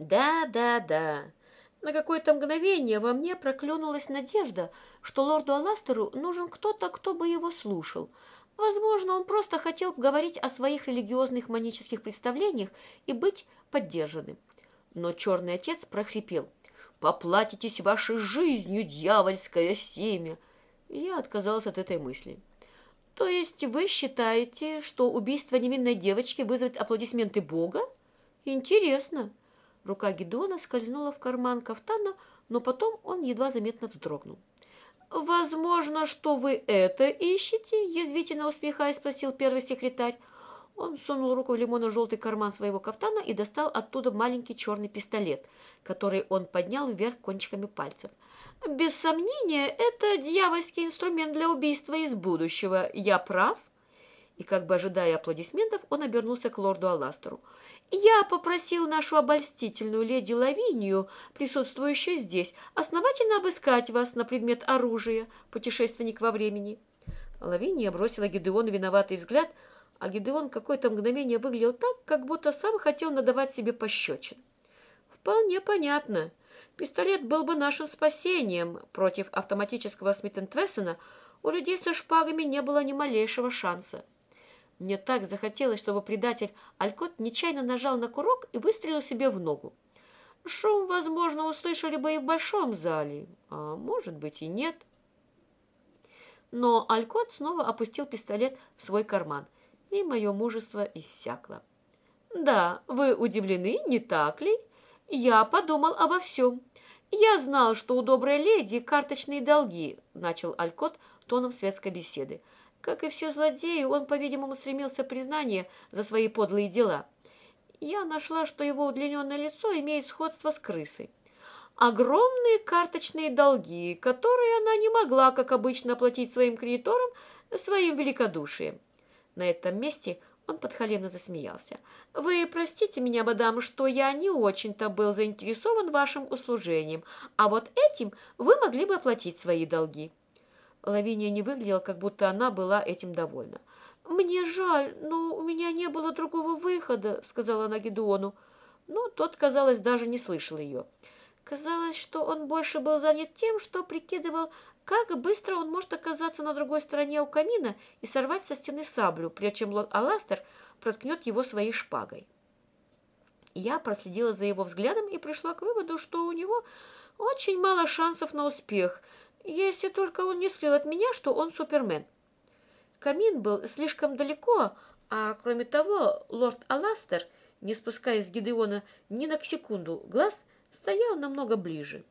Да, да, да. На какое-то мгновение во мне проклюнулась надежда, что лорду Аластеру нужен кто-то, кто бы его слушал. Возможно, он просто хотел говорить о своих религиозных манических представлениях и быть поддержанным. Но черный отец прохрипел. «Поплатитесь вашей жизнью, дьявольское семя!» Я отказалась от этой мысли. «То есть вы считаете, что убийство невинной девочки вызовет аплодисменты Бога? Интересно!» Рука Гедона скользнула в карман кафтана, но потом он едва заметно вздрогнул. «Возможно, что вы это ищете?» – язвительно усмехаясь, спросил первый секретарь. Он сунул руку в лимонно-желтый карман своего кафтана и достал оттуда маленький черный пистолет, который он поднял вверх кончиками пальцев. «Без сомнения, это дьявольский инструмент для убийства из будущего. Я прав?» И, как бы ожидая аплодисментов, он обернулся к лорду Аластеру. «Я попросил нашу обольстительную леди Лавинию, присутствующую здесь, основательно обыскать вас на предмет оружия, путешественник во времени». Лавиния бросила Гидеону виноватый взгляд, а Гидеон какое-то мгновение выглядел так, как будто сам хотел надавать себе пощечин. «Вполне понятно. Пистолет был бы нашим спасением. Против автоматического Смит-Твессона у людей со шпагами не было ни малейшего шанса». Мне так захотелось, чтобы предатель Алькот нечаянно нажал на курок и выстрелил себе в ногу. Шум, возможно, услышали бы и в большом зале, а может быть и нет. Но Алькот снова опустил пистолет в свой карман, и мое мужество иссякло. «Да, вы удивлены, не так ли? Я подумал обо всем. Я знал, что у доброй леди карточные долги», — начал Алькот тоном светской беседы. Как и все злодеи, он, по-видимому, стремился признания за свои подлые дела. Я нашла, что его удлиненное лицо имеет сходство с крысой. Огромные карточные долги, которые она не могла, как обычно, оплатить своим кредиторам своим великодушием. На этом месте он подхалемно засмеялся. «Вы простите меня, мадам, что я не очень-то был заинтересован вашим услужением, а вот этим вы могли бы оплатить свои долги». Лавиния не выглядела, как будто она была этим довольна. «Мне жаль, но у меня не было другого выхода», — сказала она Гедеону. Но тот, казалось, даже не слышал ее. Казалось, что он больше был занят тем, что прикидывал, как быстро он может оказаться на другой стороне у камина и сорвать со стены саблю, прежде чем лорд Аластер проткнет его своей шпагой. Я проследила за его взглядом и пришла к выводу, что у него очень мало шансов на успех — если только он не скрыл от меня, что он супермен. Камин был слишком далеко, а кроме того, лорд Аластер, не спуская с Гидеона ни на секунду глаз, стоял намного ближе.